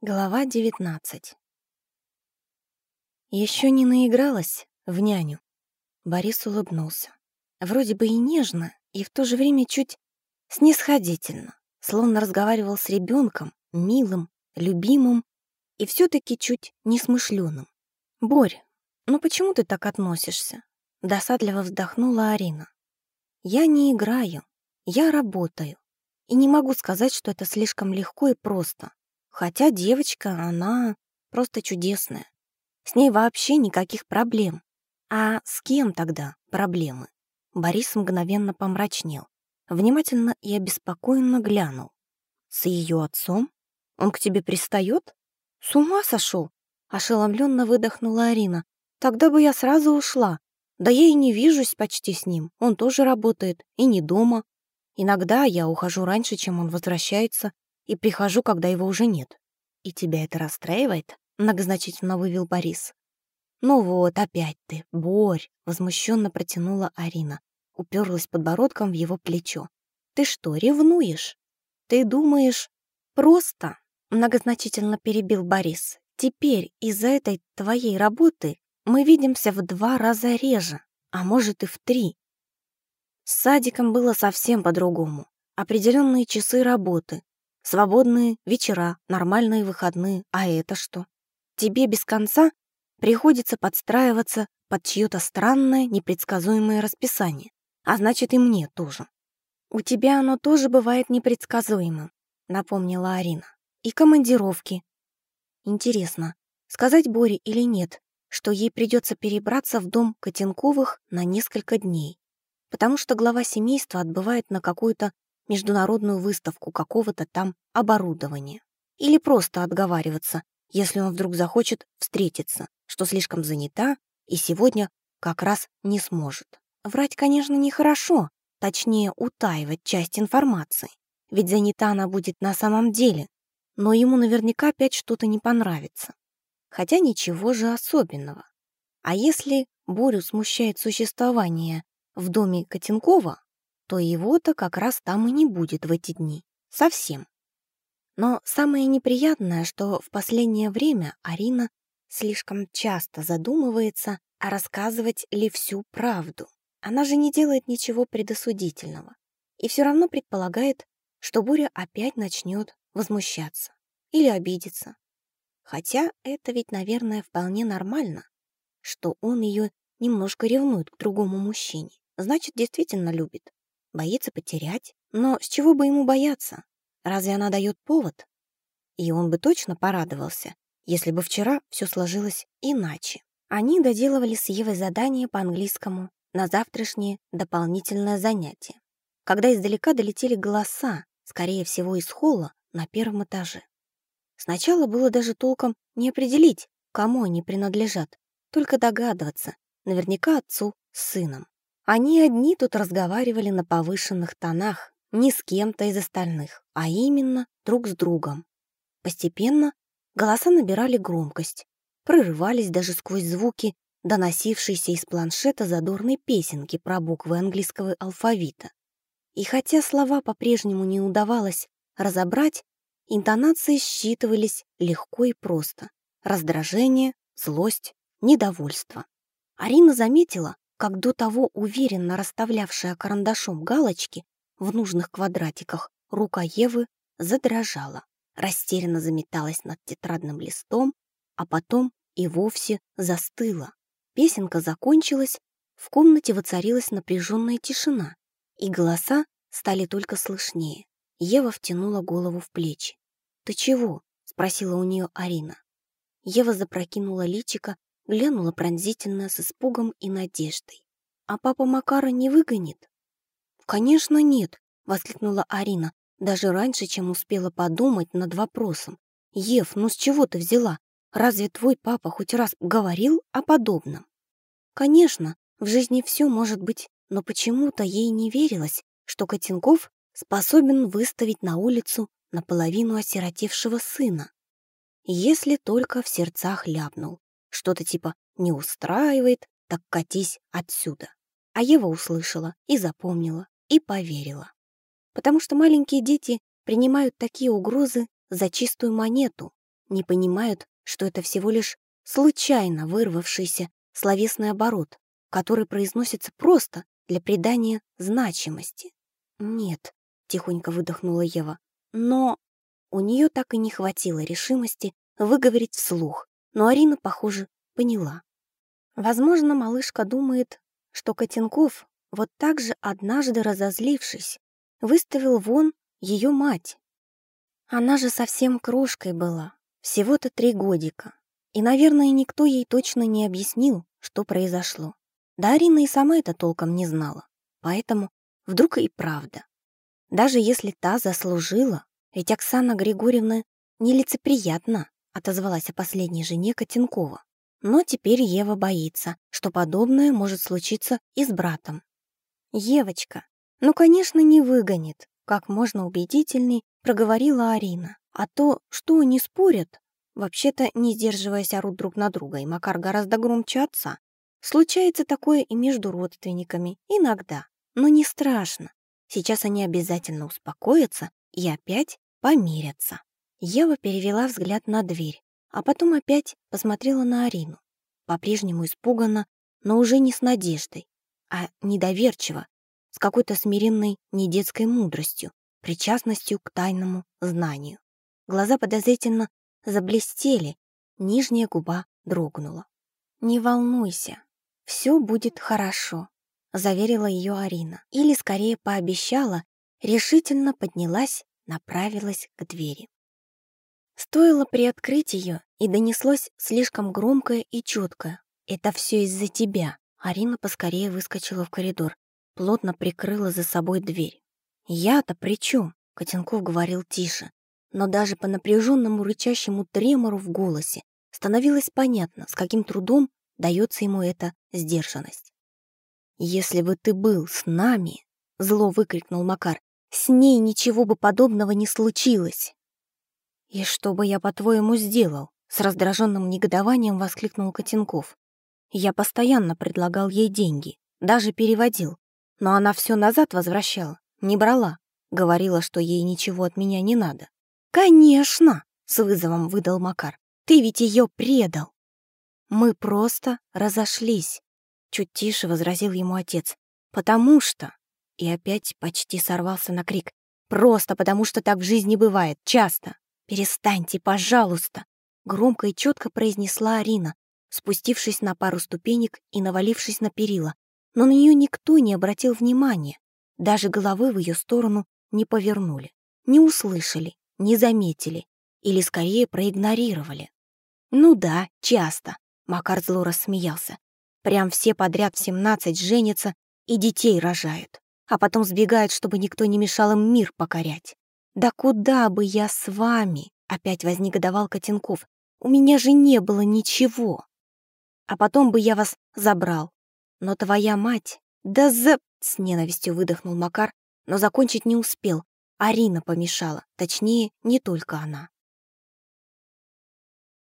Глава 19 Еще не наигралась в няню. Борис улыбнулся. Вроде бы и нежно, и в то же время чуть снисходительно, словно разговаривал с ребенком, милым, любимым и все-таки чуть несмышленым. «Борь, ну почему ты так относишься?» Досадливо вздохнула Арина. «Я не играю, я работаю. И не могу сказать, что это слишком легко и просто. Хотя девочка, она просто чудесная. С ней вообще никаких проблем. А с кем тогда проблемы? Борис мгновенно помрачнел. Внимательно и обеспокоенно глянул. С ее отцом? Он к тебе пристает? С ума сошел? Ошеломленно выдохнула Арина. Тогда бы я сразу ушла. Да я и не вижусь почти с ним. Он тоже работает и не дома. Иногда я ухожу раньше, чем он возвращается, и прихожу, когда его уже нет. И тебя это расстраивает?» — многозначительно вывел Борис. «Ну вот, опять ты, Борь!» — возмущенно протянула Арина. Уперлась подбородком в его плечо. «Ты что, ревнуешь? Ты думаешь, просто?» — многозначительно перебил Борис. «Теперь из-за этой твоей работы мы видимся в два раза реже, а может и в три. С садиком было совсем по-другому. Определенные часы работы, Свободные вечера, нормальные выходные. А это что? Тебе без конца приходится подстраиваться под чье-то странное, непредсказуемое расписание. А значит, и мне тоже. «У тебя оно тоже бывает непредсказуемым», — напомнила Арина. «И командировки». Интересно, сказать Боре или нет, что ей придется перебраться в дом Котенковых на несколько дней, потому что глава семейства отбывает на какую-то международную выставку какого-то там оборудования. Или просто отговариваться, если он вдруг захочет встретиться, что слишком занята и сегодня как раз не сможет. Врать, конечно, нехорошо, точнее, утаивать часть информации, ведь занята она будет на самом деле, но ему наверняка опять что-то не понравится. Хотя ничего же особенного. А если Борю смущает существование в доме Котенкова, то его-то как раз там и не будет в эти дни. Совсем. Но самое неприятное, что в последнее время Арина слишком часто задумывается, а рассказывать ли всю правду. Она же не делает ничего предосудительного. И все равно предполагает, что Буря опять начнет возмущаться или обидеться. Хотя это ведь, наверное, вполне нормально, что он ее немножко ревнует к другому мужчине. Значит, действительно любит. Боится потерять. Но с чего бы ему бояться? Разве она дает повод? И он бы точно порадовался, если бы вчера все сложилось иначе. Они доделывали с Евой задание по английскому на завтрашнее дополнительное занятие, когда издалека долетели голоса, скорее всего, из холла на первом этаже. Сначала было даже толком не определить, кому они принадлежат, только догадываться, наверняка отцу с сыном. Они одни тут разговаривали на повышенных тонах, не с кем-то из остальных, а именно друг с другом. Постепенно голоса набирали громкость, прорывались даже сквозь звуки, доносившиеся из планшета задорной песенки про буквы английского алфавита. И хотя слова по-прежнему не удавалось разобрать, интонации считывались легко и просто. Раздражение, злость, недовольство. Арина заметила, как до того уверенно расставлявшая карандашом галочки в нужных квадратиках, рука Евы задрожала, растерянно заметалась над тетрадным листом, а потом и вовсе застыла. Песенка закончилась, в комнате воцарилась напряженная тишина, и голоса стали только слышнее. Ева втянула голову в плечи. «Ты чего?» — спросила у нее Арина. Ева запрокинула личико глянула пронзительно с испугом и надеждой. «А папа Макара не выгонит?» «Конечно нет», — воскликнула Арина, даже раньше, чем успела подумать над вопросом. «Ев, ну с чего ты взяла? Разве твой папа хоть раз говорил о подобном?» Конечно, в жизни все может быть, но почему-то ей не верилось, что Котенков способен выставить на улицу наполовину осиротевшего сына. Если только в сердцах ляпнул. Что-то типа «не устраивает, так катись отсюда». А Ева услышала и запомнила, и поверила. Потому что маленькие дети принимают такие угрозы за чистую монету. не понимают, что это всего лишь случайно вырвавшийся словесный оборот, который произносится просто для придания значимости. «Нет», — тихонько выдохнула Ева, но у нее так и не хватило решимости выговорить вслух, но Арина, похоже, поняла. Возможно, малышка думает, что Котенков, вот так же однажды разозлившись, выставил вон ее мать. Она же совсем крошкой была, всего-то три годика. И, наверное, никто ей точно не объяснил, что произошло. Да Арина и сама это толком не знала. Поэтому вдруг и правда. Даже если та заслужила, ведь Оксана Григорьевна нелицеприятна, отозвалась о последней жене Котенкова. Но теперь Ева боится, что подобное может случиться и с братом. «Евочка, ну, конечно, не выгонит», как можно убедительней проговорила Арина. А то, что они спорят, вообще-то, не сдерживаясь, орут друг на друга, и Макар гораздо громче отца. Случается такое и между родственниками, иногда, но не страшно. Сейчас они обязательно успокоятся и опять помирятся. Ева перевела взгляд на дверь, а потом опять посмотрела на Арину. По-прежнему испуганно, но уже не с надеждой, а недоверчиво, с какой-то смиренной недетской мудростью, причастностью к тайному знанию. Глаза подозрительно заблестели, нижняя губа дрогнула. «Не волнуйся, все будет хорошо», — заверила ее Арина. Или, скорее, пообещала, решительно поднялась, направилась к двери. Стоило приоткрыть ее, и донеслось слишком громкое и четкое. «Это все из-за тебя». Арина поскорее выскочила в коридор, плотно прикрыла за собой дверь. «Я-то при чем?» — Котенков говорил тише. Но даже по напряженному рычащему тремору в голосе становилось понятно, с каким трудом дается ему эта сдержанность. «Если бы ты был с нами», — зло выкрикнул Макар, «с ней ничего бы подобного не случилось». «И что бы я, по-твоему, сделал?» С раздраженным негодованием воскликнул Котенков. «Я постоянно предлагал ей деньги, даже переводил, но она все назад возвращала, не брала, говорила, что ей ничего от меня не надо». «Конечно!» — с вызовом выдал Макар. «Ты ведь ее предал!» «Мы просто разошлись», — чуть тише возразил ему отец. «Потому что...» И опять почти сорвался на крик. «Просто потому что так в жизни бывает, часто. «Перестаньте, пожалуйста!» — громко и четко произнесла Арина, спустившись на пару ступенек и навалившись на перила. Но на нее никто не обратил внимания. Даже головы в ее сторону не повернули, не услышали, не заметили или, скорее, проигнорировали. «Ну да, часто», — Макар зло рассмеялся. «Прям все подряд в семнадцать женятся и детей рожают, а потом сбегают, чтобы никто не мешал им мир покорять. «Да куда бы я с вами?» — опять вознегодовал Котенков. «У меня же не было ничего. А потом бы я вас забрал. Но твоя мать...» «Да за...» — с ненавистью выдохнул Макар, но закончить не успел. Арина помешала, точнее, не только она.